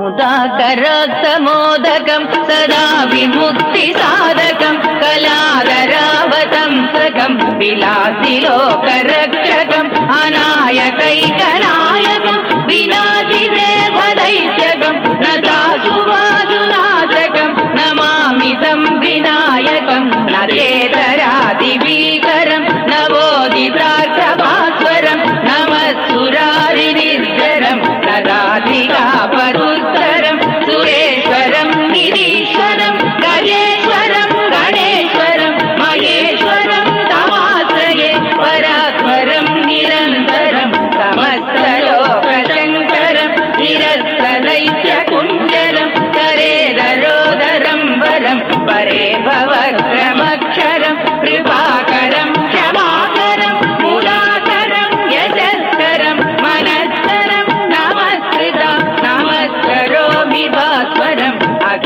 ఉదాకర సమోదకం సదా విముక్తి సాధకం కళాధరావతంసకం విలాసిలోకరక్షకం అనాయకైకనాయకం వినాశి దేవదైత్యకం నదాశువాసునాశకం నమామితం వినాయకం నచేతర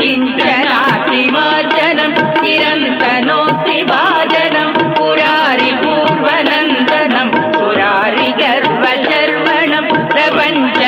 किञ्चनाभिवाचनम् निरन्तनोऽवादनं पुरारि पूर्वनन्दनं पुरारि गर्वचर्वणम् प्रपञ्च